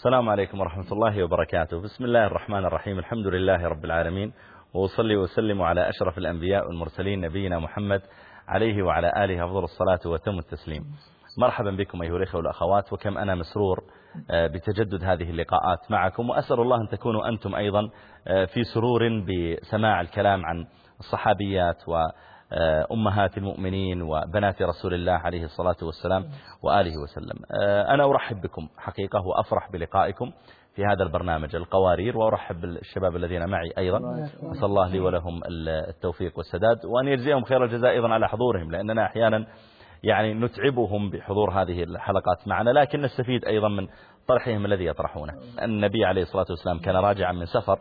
السلام عليكم ورحمة الله وبركاته. بسم الله الرحمن الرحيم. الحمد لله رب العالمين. وأصلي وسلم على أشرف الأنبياء والمرسلين نبينا محمد عليه وعلى آله أفضل الصلاة وتم التسليم. مرحبا بكم أيها الأخوة والأخوات. وكم أنا مسرور آه، بتجدد هذه اللقاءات معكم. وأسأل الله أن تكونوا أنتم أيضا آه، في سرور بسماع الكلام عن الصحابيات وأمهات المؤمنين وبنات رسول الله عليه الصلاة والسلام وآله وسلم. آه، أنا أرحب بكم حقيقة وأفرح بلقائكم في هذا البرنامج القوارير وأرحب بالشباب الذين معي أيضا. أسأل الله لي ولهم التوفيق والسداد وأن يجزيهم خير الجزاء أيضا على حضورهم لأننا أحيانا يعني نتعبهم بحضور هذه الحلقات معنا لكن نستفيد أيضا من طرحهم الذي يطرحونه. النبي عليه الصلاة والسلام كان راجعا من سفر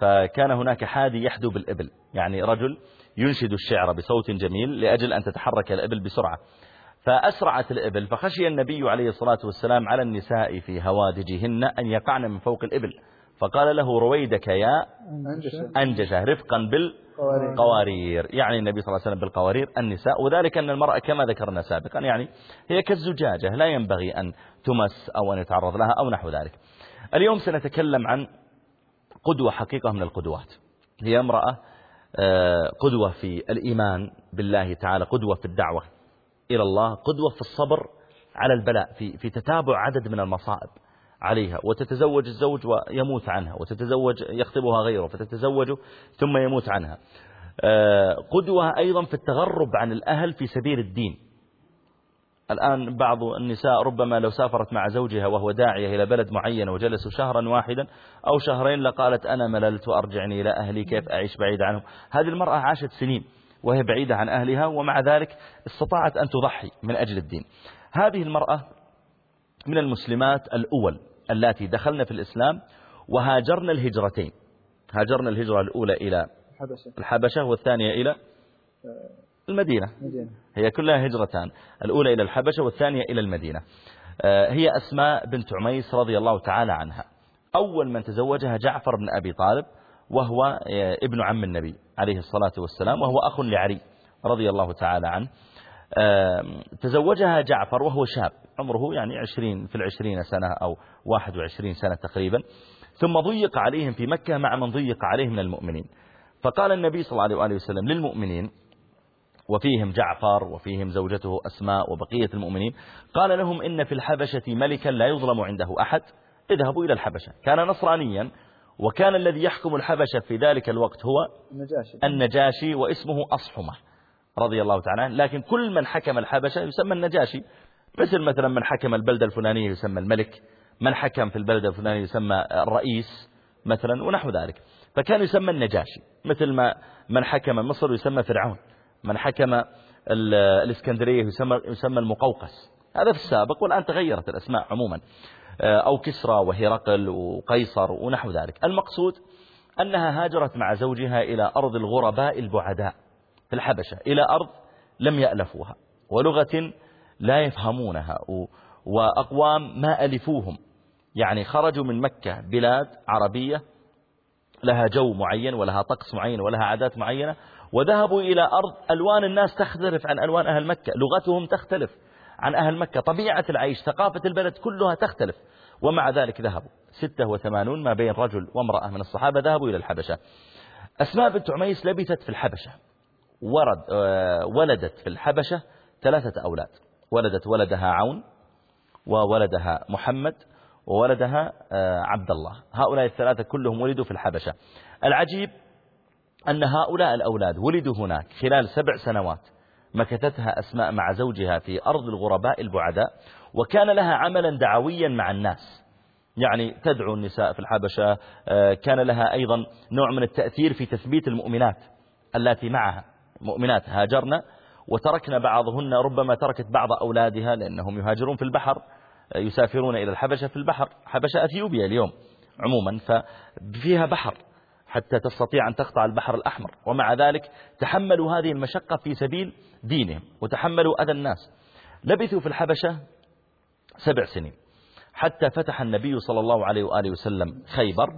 فكان هناك حادي يحدو بالإبل. يعني رجل ينشد الشعر بصوت جميل لأجل أن تتحرك الإبل بسرعة. فأسرعت الإبل فخشي النبي عليه الصلاة والسلام على النساء في هوادجهن أن يقعن من فوق الإبل. فقال له رويدك يا أنجشة. رفقا بالقوارير. يعني النبي صلى الله عليه وسلم بالقوارير النساء. وذلك أن المرأة كما ذكرنا سابقا يعني هي كالزجاجة لا ينبغي أن تمس أو أن يتعرض لها أو نحو ذلك. اليوم سنتكلم عن قدوة حقيقة من القدوات. هي امرأة آه، قدوة في الإيمان بالله تعالى قدوة في الدعوة إلى الله قدوة في الصبر على البلاء في, في تتابع عدد من المصائب عليها. وتتزوج الزوج ويموت عنها وتتزوج يخطبها غيره فتتزوج ثم يموت عنها. آه، قدوة أيضا في التغرب عن الأهل في سبيل الدين. الآن بعض النساء ربما لو سافرت مع زوجها وهو داعية إلى بلد معين وجلسوا شهرا واحدا أو شهرين لقالت أنا مللت وأرجعني إلى أهلي كيف أعيش بعيد عنهم؟ هذه المرأة عاشت سنين وهي بعيدة عن أهلها ومع ذلك استطاعت أن تضحي من أجل الدين. هذه المرأة من المسلمات الأول التي دخلن في الإسلام وهاجرن الهجرتين. هاجرن الهجرة الأولى إلى الحبشة والثانية إلى المدينة. هي كلها هجرتان الأولى إلى الحبشة والثانية إلى المدينة. آه، هي أسماء بنت عميس رضي الله تعالى عنها. أول من تزوجها جعفر بن أبي طالب وهو آه، ابن عم النبي عليه الصلاة والسلام وهو أخ لعلي رضي الله تعالى عنه. تزوجها جعفر وهو شاب عمره يعني عشرين في العشرين سنة أو واحد وعشرين سنة تقريبا. ثم ضيق عليهم في مكة مع من ضيق عليهم من المؤمنين. فقال النبي صلى الله عليه وسلم للمؤمنين وفيهم جعفر وفيهم زوجته أسماء وبقية المؤمنين. قال لهم إن في الحبشة ملكا لا يظلم عنده أحد. اذهبوا إلى الحبشة. كان نصرانيا وكان الذي يحكم الحبشة في ذلك الوقت هو النجاشي, النجاشي واسمه أصحمة رضي الله تعالى لكن كل من حكم الحبشة يسمى النجاشي. مثل مثلا من حكم البلدة الفلانية يسمى الملك. من حكم في البلدة الفلانية يسمى الرئيس مثلا ونحو ذلك. فكان يسمى النجاشي. مثل ما من حكم مصر يسمى فرعون. من حكم الإسكندرية يسمى, يسمى المقوقس. هذا في السابق والآن تغيرت الأسماء عموما. أو كسرى وهرقل وقيصر ونحو ذلك. المقصود أنها هاجرت مع زوجها إلى أرض الغرباء البعداء في الحبشة إلى أرض لم يألفوها. ولغة لا يفهمونها وأقوام ما ألفوهم. يعني خرجوا من مكة بلاد عربية لها جو معين ولها طقس معين ولها عادات معينة وذهبوا إلى أرض ألوان الناس تختلف عن ألوان أهل مكة لغتهم تختلف عن أهل مكة طبيعة العيش ثقافة البلد كلها تختلف. ومع ذلك ذهبوا. ستة وثمانون ما بين رجل وامرأة من الصحابة ذهبوا إلى الحبشة. أسماء بنت عميس لبثت في الحبشة. ورد آه، ولدت في الحبشة ثلاثة أولاد. ولدت ولدها عون وولدها محمد وولدها آه، عبد الله. هؤلاء الثلاثة كلهم ولدوا في الحبشة. العجيب أن هؤلاء الأولاد ولدوا هناك خلال سبع سنوات مكثتها أسماء مع زوجها في أرض الغرباء البعداء وكان لها عملا دعويا مع الناس. يعني تدعو النساء في الحبشة آه، كان لها أيضا نوع من التأثير في تثبيت المؤمنات التي معها. مؤمنات هاجرنا وتركنا بعضهن ربما تركت بعض أولادها لأنهم يهاجرون في البحر يسافرون إلى الحبشة في البحر حبشة أثيوبيا اليوم عموما ففيها بحر. حتى تستطيع أن تقطع البحر الأحمر. ومع ذلك تحملوا هذه المشقة في سبيل دينهم وتحملوا أذى الناس. لبثوا في الحبشة سبع سنين حتى فتح النبي صلى الله عليه وآله وسلم خيبر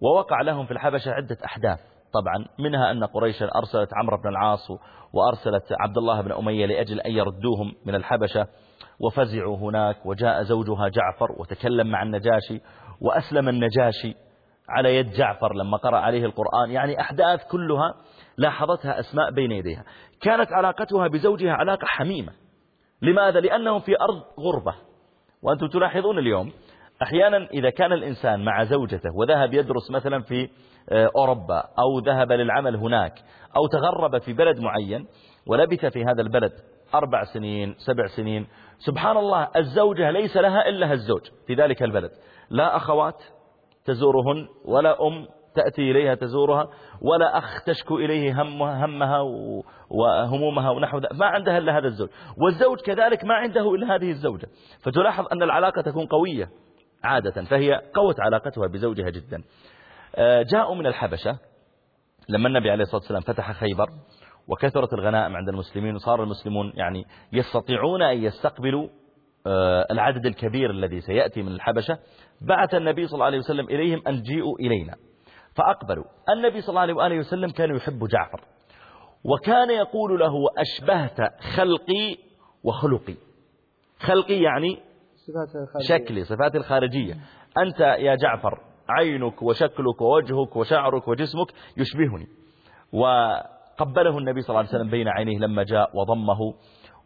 ووقع لهم في الحبشة عدة أحداث. طبعا منها أن قريشا أرسلت عمرو بن العاص وأرسلت عبد الله بن أمية لأجل أن يردوهم من الحبشة. وفزعوا هناك وجاء زوجها جعفر وتكلم مع النجاشي وأسلم النجاشي. على يد جعفر لما قرأ عليه القرآن. يعني أحداث كلها لاحظتها أسماء بين يديها. كانت علاقتها بزوجها علاقة حميمة. لماذا؟ لأنهم في أرض غربة. وأنتم تلاحظون اليوم أحيانا إذا كان الإنسان مع زوجته وذهب يدرس مثلا في آه، أوروبا أو ذهب للعمل هناك أو تغرب في بلد معين ولبث في هذا البلد أربع سنين سبع سنين سبحان الله الزوجة ليس لها إلا الزوج في ذلك البلد. لا أخوات تزورهن ولا أم تأتي إليها تزورها ولا أخ تشكو إليه همها, همها وهمومها ونحو ذلك ما عندها إلا هذا الزوج. والزوج كذلك ما عنده إلا هذه الزوجة. فتلاحظ أن العلاقة تكون قوية عادة فهي قوت علاقتها بزوجها جدا. آه، جاءوا من الحبشة. لما النبي عليه الصلاة والسلام فتح خيبر وكثرت الغنائم عند المسلمين وصار المسلمون يعني يستطيعون أن يستقبلوا آه، العدد الكبير الذي سيأتي من الحبشة. بعث النبي صلى الله عليه وسلم إليهم أن جيئوا إلينا. فأقبلوا. النبي صلى الله عليه وسلم كان يحب جعفر. وكان يقول له أشبهت خلقي وخلقي. خلقي يعني شكلي صفاتي الخارجية. أنت يا جعفر عينك وشكلك ووجهك وشعرك وجسمك يشبهني. وقبله النبي صلى الله عليه وسلم بين عينيه لما جاء وضمه.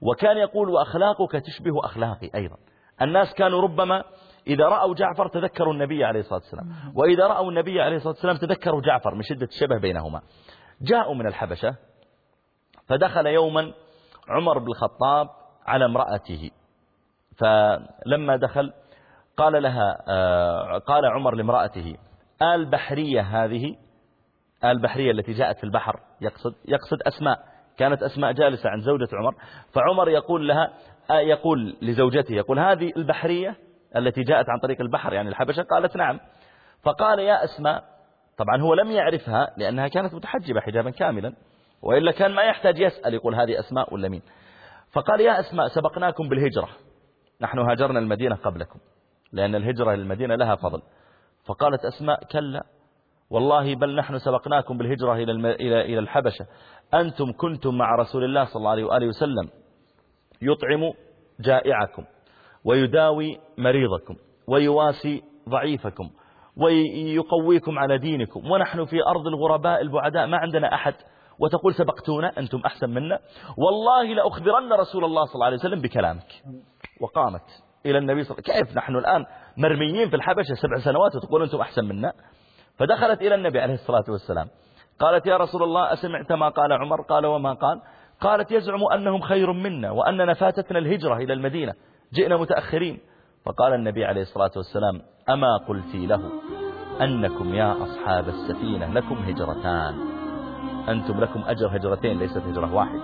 وكان يقول وأخلاقك تشبه أخلاقي أيضا. الناس كانوا ربما إذا رأوا جعفر تذكروا النبي عليه الصلاة والسلام. وإذا رأوا النبي عليه الصلاة والسلام تذكروا جعفر من شدة الشبه بينهما. جاءوا من الحبشة فدخل يوما عمر بن الخطاب على امرأته. فلما دخل قال لها آه، قال عمر لامرأته آل بحرية هذه آل بحرية التي جاءت في البحر يقصد يقصد أسماء كانت أسماء جالسة عند زوجة عمر. فعمر يقول لها آه، يقول لزوجته يقول هذه البحرية التي جاءت عن طريق البحر يعني الحبشة قالت نعم. فقال يا أسماء طبعا هو لم يعرفها لأنها كانت متحجبة حجابا كاملا وإلا كان ما يحتاج يسأل يقول هذه أسماء ولا مين. فقال يا أسماء سبقناكم بالهجرة. نحن هاجرنا المدينة قبلكم لأن الهجرة للمدينة لها فضل. فقالت أسماء كلا. والله بل نحن سبقناكم بالهجرة إلى إلى الحبشة. أنتم كنتم مع رسول الله صلى الله عليه وآله وسلم يطعم جائعكم. ويداوي مريضكم ويواسي ضعيفكم ويقويكم على دينكم. ونحن في أرض الغرباء البعداء ما عندنا أحد. وتقول سبقتونا أنتم أحسن منا. والله لأخبرن رسول الله صلى الله عليه وسلم بكلامك. وقامت إلى النبي صلى الله عليه وسلم. كيف نحن الآن مرميين في الحبشة سبع سنوات وتقول أنتم أحسن منا؟ فدخلت إلى النبي عليه الصلاة والسلام. قالت يا رسول الله أسمعت ما قال عمر؟ قال وما قال؟ قالت يزعم أنهم خير منا وأننا فاتتنا الهجرة إلى المدينة. جئنا متأخرين. فقال النبي عليه الصلاة والسلام أما قلت له أنكم يا أصحاب السفينة لكم هجرتان. أنتم لكم أجر هجرتين ليست هجرة واحدة.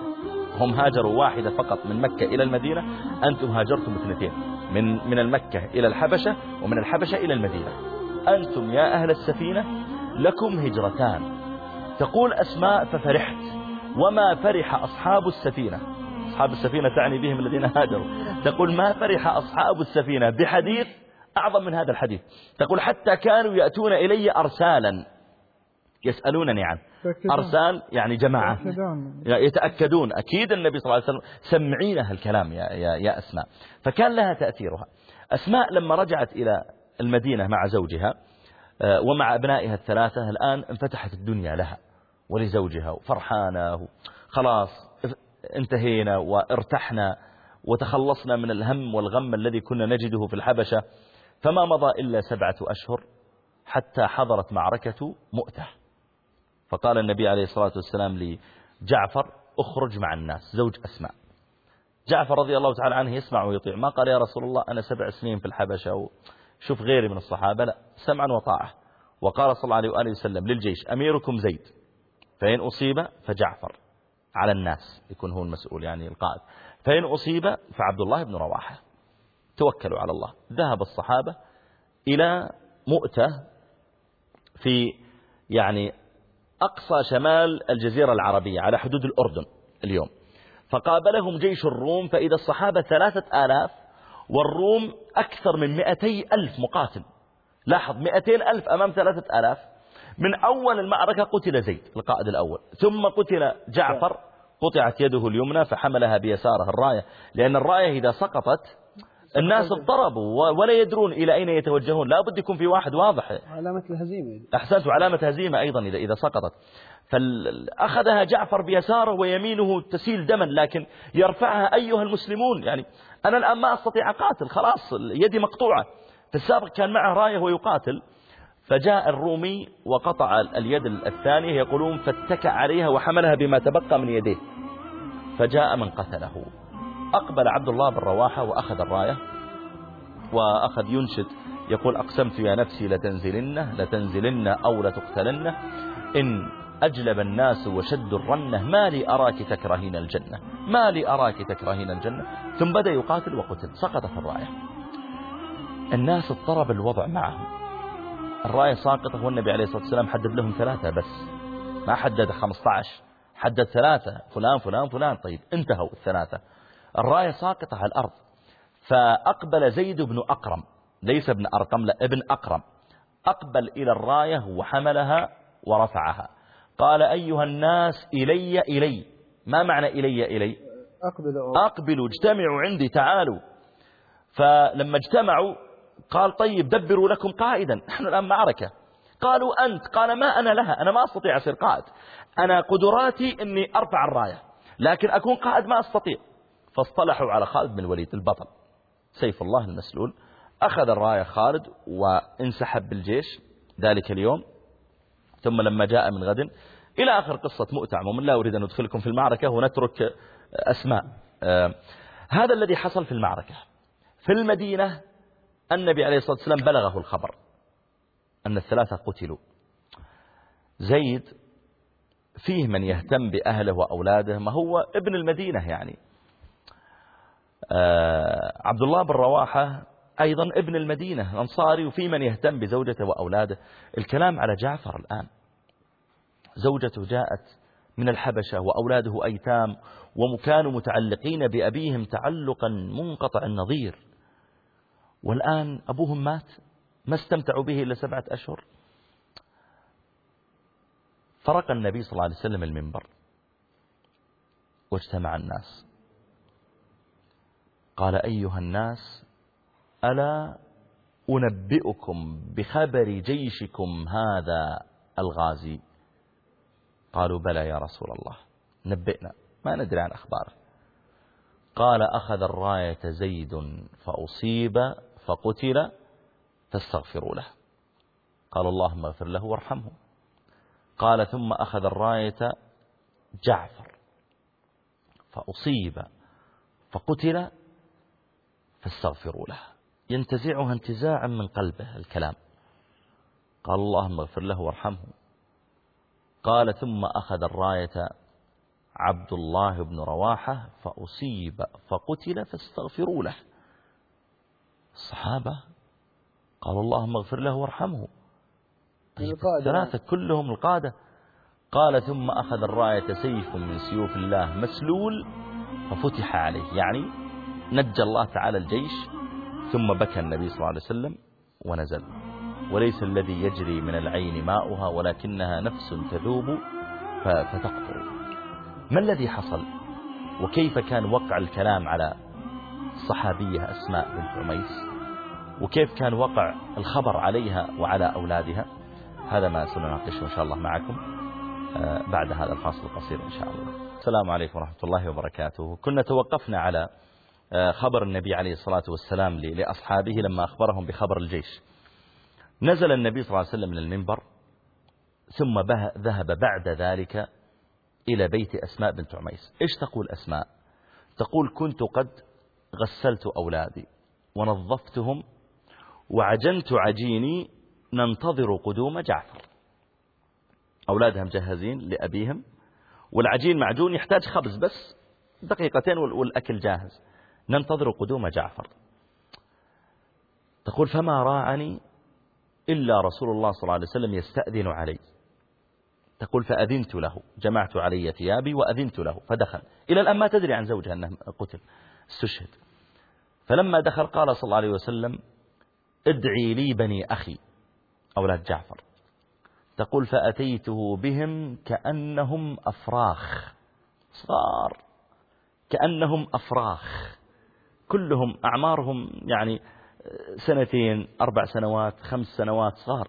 هم هاجروا واحدة فقط من مكة إلى المدينة أنتم هاجرتم اثنتين من من المكة إلى الحبشة ومن الحبشة إلى المدينة. أنتم يا أهل السفينة لكم هجرتان. تقول أسماء ففرحت وما فرح أصحاب السفينة؟ أصحاب السفينة تعني بهم الذين هاجروا. تقول ما فرح أصحاب السفينة بحديث أعظم من هذا الحديث. تقول حتى كانوا يأتون إلي أرسالا. يسألونني عنه. أرسال يعني جماعة. يتأكدون. أكيد النبي صلى الله عليه وسلم سمعينها الكلام يا, يا, يا أسماء. فكان لها تأثيرها. أسماء لما رجعت إلى المدينة مع زوجها آه، ومع أبنائها الثلاثة الآن انفتحت الدنيا لها ولزوجها وفرحانة خلاص. انتهينا وارتحنا وتخلصنا من الهم والغم الذي كنا نجده في الحبشة فما مضى إلا سبعة أشهر حتى حضرت معركة مؤتة. فقال النبي عليه الصلاة والسلام لجعفر اخرج مع الناس زوج أسماء. جعفر رضي الله تعالى عنه يسمع ويطيع. ما قال يا رسول الله أنا سبع سنين في الحبشة وشوف غيري من الصحابة. لا سمعا وطاعة. وقال صلى الله عليه وآله وسلم للجيش أميركم زيد فإن أصيب فجعفر. على الناس يكون هو المسؤول يعني القائد. فإن أصيب فعبد الله بن رواحة توكلوا على الله. ذهب الصحابة إلى مؤتة في يعني أقصى شمال الجزيرة العربية على حدود الأردن اليوم. فقابلهم جيش الروم فإذا الصحابة ثلاثة آلاف والروم أكثر من مئتي ألف مقاتل. لاحظ مئتين ألف أمام ثلاثة آلاف. من أول المعركة قتل زيد القائد الأول. ثم قتل جعفر قطعت يده اليمنى فحملها بيساره الراية. لأن الراية إذا سقطت الناس اضطربوا ولا يدرون إلى أين يتوجهون. لا بد يكون في واحد واضح. علامة الهزيمة. أحسنت علامة هزيمة أيضا إذا, إذا سقطت. فأخذها جعفر بيساره ويمينه تسيل دما لكن يرفعها أيها المسلمون. يعني أنا الآن ما أستطيع أقاتل خلاص يدي مقطوعة. في السابق كان معه راية ويقاتل. فجاء الرومي وقطع اليد الثانية يقولون فاتكى عليها وحملها بما تبقى من يديه. فجاء من قتله. أقبل عبد الله بن رواحة وأخذ الراية وأخذ ينشد يقول أقسمت يا نفسي لتنزلنه لتنزلن أو لتقتلنه. إن أجلب الناس وشد الرنة ما لي أراك تكرهين الجنة ما لي أراك تكرهين الجنة. ثم بدأ يقاتل وقتل سقطت الراية. الناس اضطرب الوضع معهم. الراية ساقطة والنبي عليه الصلاة والسلام حدد لهم ثلاثة بس. ما حدد 15 حدد ثلاثة فلان فلان فلان. طيب انتهوا الثلاثة. الراية ساقطة على الأرض. فأقبل زيد بن أقرم ليس ابن أرقم لا ابن أقرم. أقبل إلى الراية وحملها ورفعها. قال أيها الناس إلي إلي. ما معنى إلي إلي؟ أقبلوا أقبلوا اجتمعوا عندي تعالوا. فلما اجتمعوا قال طيب دبروا لكم قائدا نحن الآن معركة قالوا أنت. قال ما أنا لها. أنا ما أستطيع أصير قائد. أنا قدراتي أني أرفع الراية. لكن أكون قائد ما أستطيع. فاصطلحوا على خالد بن الوليد البطل. سيف الله المسلول. أخذ الراية خالد وانسحب بالجيش ذلك اليوم. ثم لما جاء من غد. إلى آخر قصة مؤتع ومن لا أريد أن أدخلكم في المعركة ونترك أسماء. آه هذا الذي حصل في المعركة. في المدينة النبي عليه الصلاة والسلام بلغه الخبر أن الثلاثة قتلوا. زيد فيه من يهتم بأهله وأولاده ما هو ابن المدينة يعني. آه عبد الله بن رواحة أيضا ابن المدينة أنصاري وفي من يهتم بزوجته وأولاده. الكلام على جعفر الآن. زوجته جاءت من الحبشة وأولاده أيتام وكانوا متعلقين بأبيهم تعلقا منقطع النظير. والآن أبوهم مات ما استمتعوا به إلا سبعة أشهر. فرق النبي صلى الله عليه وسلم المنبر واجتمع الناس. قال أيها الناس ألا أنبئكم بخبر جيشكم هذا الغازي؟ قالوا بلى يا رسول الله نبئنا ما ندري عن أخباره. قال أخذ الراية زيد فأصيب فقتل فاستغفروا له. قال اللهم اغفر له وارحمه. قال ثم أخذ الراية جعفر فأصيب فقتل فاستغفروا له. ينتزعها انتزاعا من قلبه الكلام. قال اللهم اغفر له وارحمه. قال ثم أخذ الراية عبد الله بن رواحة فأصيب فقتل فاستغفروا له. الصحابة قالوا اللهم اغفر له وارحمه. طيب ثلاثة كلهم القادة. قال ثم أخذ الراية سيف من سيوف الله مسلول ففتح عليه. يعني نجى الله تعالى الجيش ثم بكى النبي صلى الله عليه وسلم ونزل. وليس الذي يجري من العين ماؤها ولكنها نفس تذوب فتقطر ما الذي حصل؟ وكيف كان وقع الكلام على الصحابية أسماء بنت عميس وكيف كان وقع الخبر عليها وعلى أولادها هذا ما سنناقشه إن شاء الله معكم آه، بعد هذا الفاصل القصير إن شاء الله. السلام عليكم ورحمة الله وبركاته. كنا توقفنا على آه، خبر النبي عليه الصلاة والسلام لأصحابه لما أخبرهم بخبر الجيش. نزل النبي صلى الله عليه وسلم من المنبر ثم ذهب بعد ذلك إلى بيت أسماء بنت عميس. إيش تقول أسماء؟ تقول كنت قد غسلت أولادي ونظفتهم وعجنت عجيني ننتظر قدوم جعفر. أولادها مجهزين لأبيهم والعجين معجون يحتاج خبز بس دقيقتين والأكل جاهز. ننتظر قدوم جعفر. تقول فما راعني إلا رسول الله صلى الله عليه وسلم يستأذن علي. تقول فأذنت له جمعت علي ثيابي وأذنت له فدخل. إلى الآن ما تدري عن زوجها أنه قتل. استشهد. فلما دخل قال صلى الله عليه وسلم ادعي لي بني أخي أولاد جعفر. تقول فأتيته بهم كأنهم أفراخ صغار كأنهم أفراخ. كلهم أعمارهم يعني سنتين أربع سنوات خمس سنوات صغار.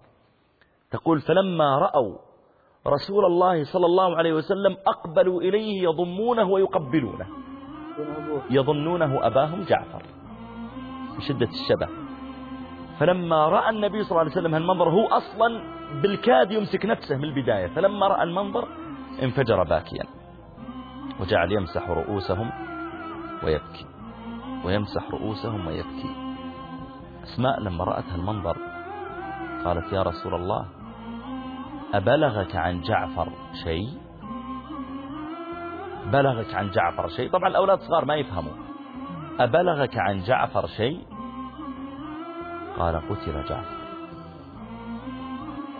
تقول فلما رأوا رسول الله صلى الله عليه وسلم أقبلوا إليه يضمونه ويقبلونه. يظنونه أباهم جعفر. بشدة الشبه. فلما رأى النبي صلى الله عليه وسلم هالمنظر هو أصلا بالكاد يمسك نفسه من البداية. فلما رأى المنظر انفجر باكيا. وجعل يمسح رؤوسهم ويبكي. ويمسح رؤوسهم ويبكي. أسماء لما رأت هالمنظر قالت يا رسول الله أبلغك عن جعفر شيء؟ بلغك عن جعفر شيء. طبعا الأولاد صغار ما يفهموا. أبلغك عن جعفر شيء؟ قال قتل جعفر.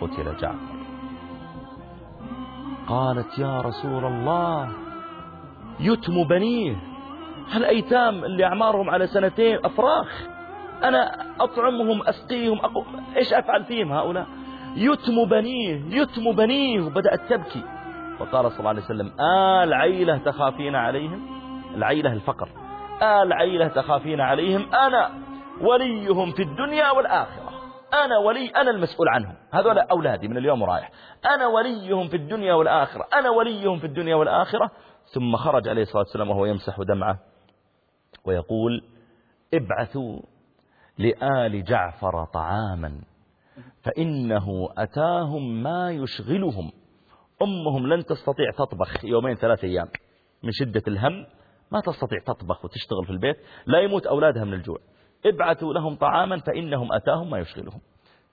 قتل جعفر. قالت يا رسول الله يتم بنيه. هالأيتام اللي أعمارهم على سنتين؟ أفراخ. أنا أطعمهم أسقيهم أقو... إيش أفعل فيهم هؤلاء؟ يتم بنيه يتم بنيه. وبدأت تبكي. وقال صلى الله عليه وسلم آل عيلة تخافين عليهم؟ العيلة الفقر. آل عيلة تخافين عليهم. أنا وليهم في الدنيا والآخرة. أنا ولي أنا المسؤول عنهم. هذول أولادي من اليوم رايح أنا وليهم في الدنيا والآخرة. أنا وليهم في الدنيا والآخرة. ثم خرج عليه الصلاة والسلام وهو يمسح دمعه ويقول ابعثوا لآل جعفر طعاما فإنه أتاهم ما يشغلهم. أمهم لن تستطيع تطبخ يومين ثلاثة أيام من شدة الهم. ما تستطيع تطبخ وتشتغل في البيت لا يموت أولادها من الجوع. ابعثوا لهم طعاما فإنهم أتاهم ما يشغلهم.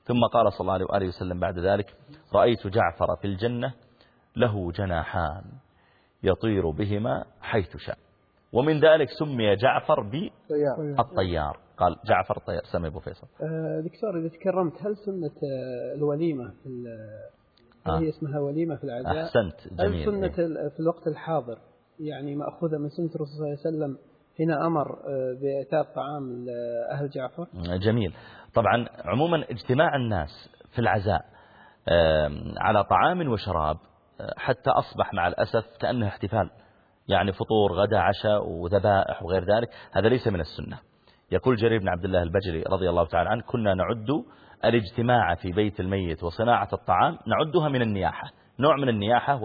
ثم قال صلى الله عليه وآله وسلم بعد ذلك رأيت جعفر في الجنة له جناحان يطير بهما حيث شاء. ومن ذلك سمي جعفر بالطيار. قال جعفر طيار سمي أبو فيصل. آه دكتور إذا تكرمت هل سنة آه، الوليمة في آه. هي اسمها وليمة في العزاء أحسنت جميل. هل سنة؟ في الوقت الحاضر؟ يعني مأخوذة من سنة الرسول صلى الله عليه وسلم هنا أمر آه، بإعتاد طعام أهل جعفر. جميل. طبعا عموما اجتماع الناس في العزاء على طعام وشراب آه، حتى أصبح مع الأسف كأنه احتفال. يعني فطور غدا عشاء وذبائح وغير ذلك. هذا ليس من السنة. يقول جرير بن عبد الله البجلي رضي الله تعالى عنه كنا نعد الاجتماع في بيت الميت وصناعة الطعام نعدها من النياحة. نوع من النياحة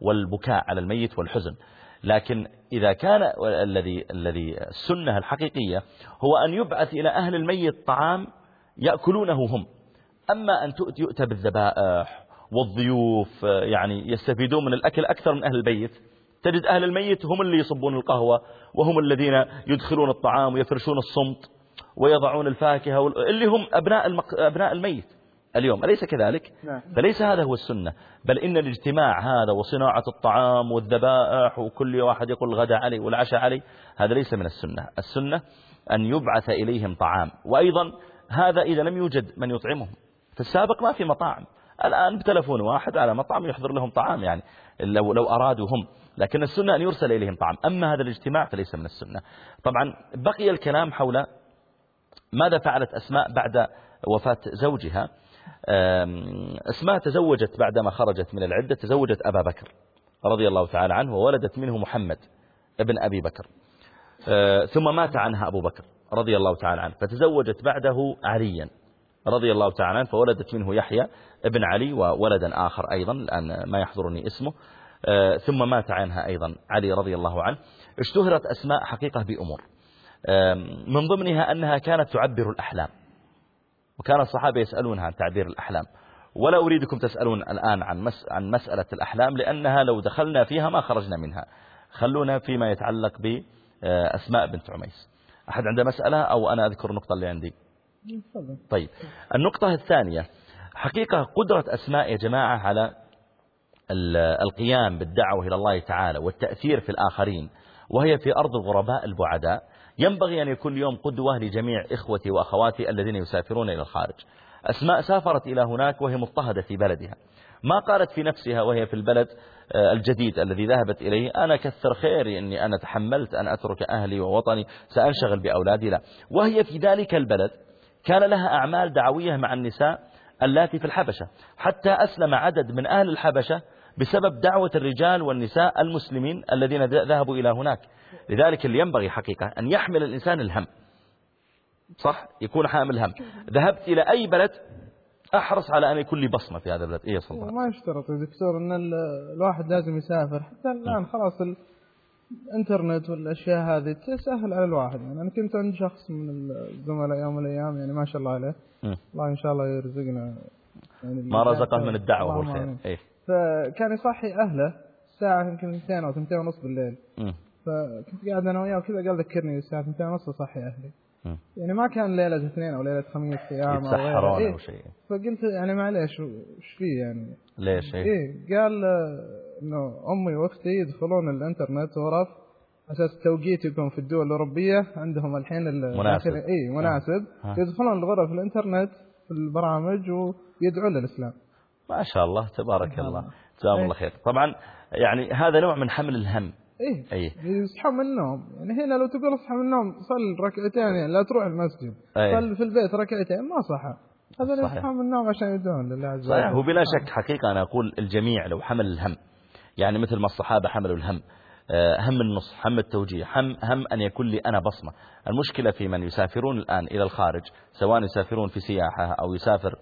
والبكاء على الميت والحزن. لكن إذا كان الذي الذي السنة الحقيقية هو أن يبعث إلى أهل الميت طعام يأكلونه هم أما أن يؤتى بالذبائح والضيوف يعني يستفيدون من الأكل أكثر من أهل البيت تجد أهل الميت هم اللي يصبون القهوة وهم الذين يدخلون الطعام ويفرشون الصمت ويضعون الفاكهة اللي هم أبناء. أبناء الميت اليوم أليس كذلك؟ نعم. فليس هذا هو السنة بل إن الاجتماع هذا وصناعة الطعام والذبائح وكل واحد يقول الغداء علي والعشاء علي هذا ليس من السنة. السنة أن يبعث إليهم طعام. وأيضا هذا إذا لم يوجد من يطعمهم. في السابق ما في مطاعم. الآن بتلفون واحد على مطعم يحضر لهم طعام يعني لو, لو أرادوا هم. لكن السنة أن يرسل إليهم طعام. أما هذا الاجتماع فليس من السنة. طبعا بقي الكلام حول ماذا فعلت أسماء بعد وفاة زوجها. أسماء تزوجت بعدما خرجت من العدة تزوجت أبا بكر رضي الله تعالى عنه وولدت منه محمد ابن أبي بكر. أه، ثم مات عنها أبو بكر رضي الله تعالى عنه فتزوجت بعده عليا رضي الله تعالى عنه فولدت منه يحيى ابن علي وولدا آخر أيضا الآن ما يحضرني اسمه. أه، ثم مات عنها أيضا علي رضي الله عنه. اشتهرت أسماء حقيقة بأمور. من ضمنها أنها كانت تعبر الأحلام. وكان الصحابة يسألونها عن تعبير الأحلام. ولا أريدكم تسألون الآن عن, مس عن مسألة الأحلام لأنها لو دخلنا فيها ما خرجنا منها. خلونا فيما يتعلق بأسماء بنت عميس. أحد عنده مسألة أو أنا أذكر النقطة اللي عندي؟ طيب. النقطة الثانية حقيقة قدرة أسماء يا جماعة على القيام بالدعوة إلى الله تعالى والتأثير في الآخرين وهي في أرض الغرباء البعداء. ينبغي أن يكون اليوم قدوة لجميع إخوتي وأخواتي الذين يسافرون إلى الخارج. أسماء سافرت إلى هناك وهي مضطهدة في بلدها. ما قالت في نفسها وهي في البلد آه، الجديد الذي ذهبت إليه أنا كثر خيري أني أنا تحملت أن أترك أهلي ووطني سأنشغل بأولادي. لا. وهي في ذلك البلد كان لها أعمال دعوية مع النساء اللاتي في الحبشة. حتى أسلم عدد من أهل الحبشة بسبب دعوة الرجال والنساء المسلمين الذين ذهبوا إلى هناك. لذلك اللي ينبغي حقيقة أن يحمل الإنسان الهم. صح؟ يكون حامل هم ذهبت إلى أي بلد؟ أحرص على أن يكون لي بصمة في هذا البلد. إيه صلى ما يشترط يا دكتور أن الواحد لازم يسافر. حتى الآن خلاص الإنترنت والأشياء هذه تسهل على الواحد. يعني أنا كنت عند شخص من الزملاء يوم من الأيام يعني ما شاء الله عليه. الله إن شاء الله يرزقنا. يعني ما رزقه من الدعوة والخير؟ فكان يصحي أهله الساعة يمكن 2 أو 2 ونص بالليل. م. فكنت قاعد أنا وياه وكذا قال ذكرني الساعة 2 ونص أصحي أهلي. م. يعني ما كان ليلة اثنين أو ليلة خميس أيام أو غيره. إيه؟ شيء. فقلت يعني معليش وش فيه يعني. ليش؟ إيه, إيه. قال إنه أمي وأختي يدخلون الإنترنت غرف أساس التوقيت يكون في الدول الأوروبية عندهم الحين مناسب. اي مناسب. آه. يدخلون الغرف الإنترنت في البرامج ويدعون للإسلام. ما شاء الله تبارك. الله. جزاهم الله خير. طبعا يعني هذا نوع من حمل الهم. إيه إيه يصحى من النوم. يعني هنا لو تقول اصحى من النوم صل ركعتين يعني لا تروح المسجد. أيه. صل في البيت ركعتين ما صحى هذا اللي يصحى من النوم عشان يدعون لله عز وجل. صحيح وبلا شك حقيقة أنا أقول الجميع لو حمل الهم. يعني مثل ما الصحابة حملوا الهم. آه، هم النصح هم التوجيه هم, هم أن يكون لي أنا بصمة. المشكلة في من؟ يسافرون الآن إلى الخارج سواء يسافرون في سياحة أو يسافر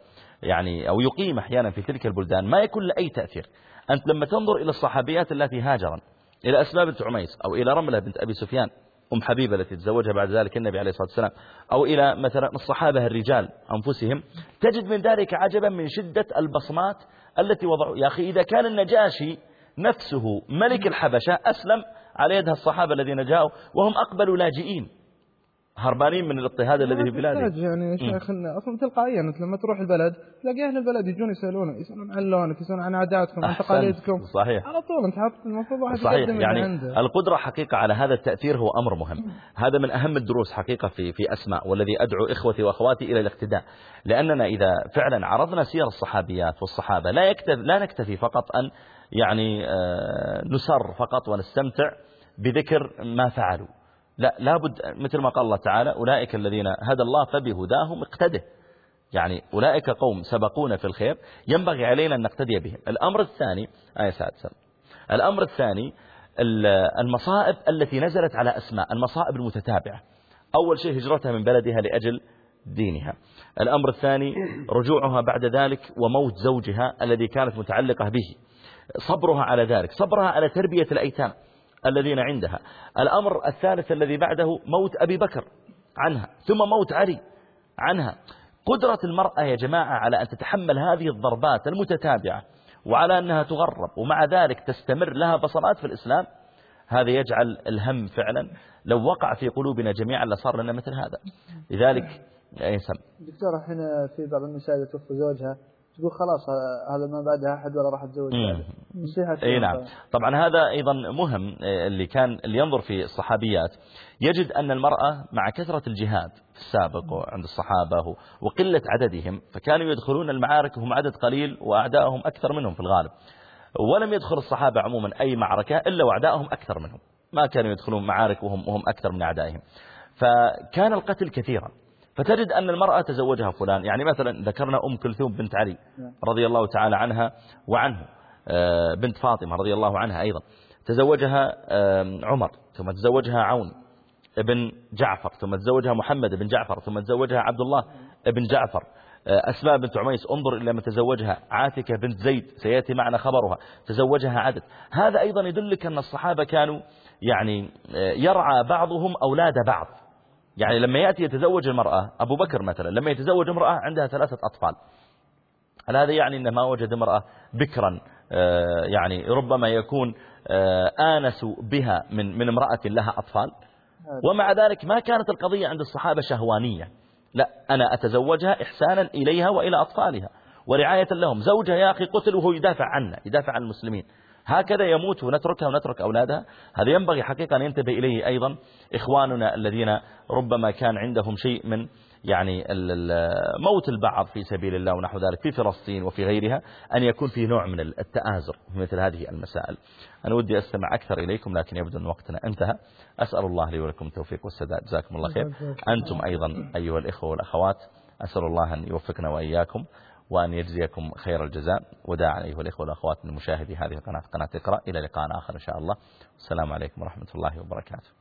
يعني أو يقيم أحيانا في تلك البلدان ما يكون له أي تأثير. أنت لما تنظر إلى الصحابيات التي هاجرن إلى أسماء بنت عميس أو إلى رملة بنت أبي سفيان أم حبيبة التي تزوجها بعد ذلك النبي عليه الصلاة والسلام أو إلى مثلا الصحابة الرجال أنفسهم تجد من ذلك عجبا من شدة البصمات التي وضعوا. يا أخي إذا كان النجاشي نفسه ملك الحبشة أسلم على يدها الصحابة الذين جاءوا وهم أقبلوا لاجئين. هربانين من الاضطهاد الذي في بلادهم يعني يا شيخ. أصلا تلقائيا أنت لما تروح البلد تلاقي أهل البلد يجون يسألونك يسألون عن لونك يسألون عن عاداتكم عن تقاليدكم. صحيح. على طول أنت حاط المفروض واحد صحيح. يعني عنده. القدرة حقيقة على هذا التأثير هو أمر مهم. هذا من أهم الدروس حقيقة في في أسماء والذي أدعو إخوتي وأخواتي إلى الاقتداء. لأننا إذا فعلا عرضنا سير الصحابيات والصحابة لا يكتفي لا نكتفي فقط أن يعني آه، نسر فقط ونستمتع بذكر ما فعلوا. لا لابد مثل ما قال الله تعالى أولئك الذين هدى الله فبهداهم اقتده. يعني أولئك قوم سبقونا في الخير ينبغي علينا أن نقتدي بهم. الأمر الثاني آية سادسة. الأمر الثاني المصائب التي نزلت على أسماء المصائب المتتابعة. أول شيء هجرتها من بلدها لأجل دينها. الأمر الثاني رجوعها بعد ذلك وموت زوجها الذي كانت متعلقة به. صبرها على ذلك. صبرها على تربية الأيتام. الذين عندها. الأمر الثالث الذي بعده موت أبي بكر عنها ثم موت علي عنها. قدرة المرأة يا جماعة على أن تتحمل هذه الضربات المتتابعة وعلى أنها تغرب ومع ذلك تستمر لها بصمات في الإسلام هذا يجعل الهم فعلا. لو وقع في قلوبنا جميعا لصار لنا مثل هذا. لذلك يسم دكتور الحين في بعض النساء توفى زوجها. تقول خلاص هذا ما بعدها أحد ولا راح أتزوج نصيحة اي نعم. طبعا هذا أيضا مهم آه، اللي كان اللي ينظر في الصحابيات. يجد أن المرأة مع كثرة الجهاد في السابق عند الصحابة وقلة عددهم فكانوا يدخلون المعارك وهم عدد قليل وأعدائهم أكثر منهم في الغالب. ولم يدخل الصحابة عموما أي معركة إلا وأعدائهم أكثر منهم. ما كانوا يدخلون معارك وهم, وهم أكثر من أعدائهم. فكان القتل كثيرا. فتجد أن المرأة تزوجها فلان. يعني مثلا ذكرنا أم كلثوم بنت علي نعم. رضي الله تعالى عنها وعنه. آه، بنت فاطمة رضي الله عنها أيضا. تزوجها عمر ثم تزوجها عون ابن جعفر ثم تزوجها محمد بن جعفر ثم تزوجها عبد الله بن جعفر. آه، أسماء بنت عميس انظر إلى من تزوجها. عاتكة بنت زيد سيأتي معنا خبرها. تزوجها عدد. هذا أيضا يدلك أن الصحابة كانوا يعني آه، يرعى بعضهم أولاد بعض. يعني لما يأتي يتزوج المرأة أبو بكر مثلا لما يتزوج امرأة عندها ثلاثة أطفال. هل هذا يعني أنه ما وجد امرأة بكرا؟ آه، يعني ربما يكون آه، آنس بها من من امرأة لها أطفال. ومع ذلك ما كانت القضية عند الصحابة شهوانية. لا أنا أتزوجها إحسانا إليها وإلى أطفالها. ورعاية لهم. زوجها يا أخي قتل وهو يدافع عنا يدافع عن المسلمين. هكذا يموت ونتركها ونترك أولادها. هذا ينبغي حقيقة أن ينتبه إليه أيضا إخواننا الذين ربما كان عندهم شيء من يعني موت البعض في سبيل الله ونحو ذلك في فلسطين وفي غيرها أن يكون في نوع من التآزر في مثل هذه المسائل. أنا ودي أستمع أكثر إليكم لكن يبدو أن وقتنا انتهى. أسأل الله لي ولكم التوفيق والسداد. جزاكم الله خير. أنتم أيضا أيها الإخوة والأخوات أسأل الله أن يوفقنا وإياكم. وأن يجزيكم خير الجزاء. وداعا أيها الإخوة والأخوات من مشاهدي هذه القناة قناة اقرأ. إلى لقاء آخر إن شاء الله. السلام عليكم ورحمة الله وبركاته.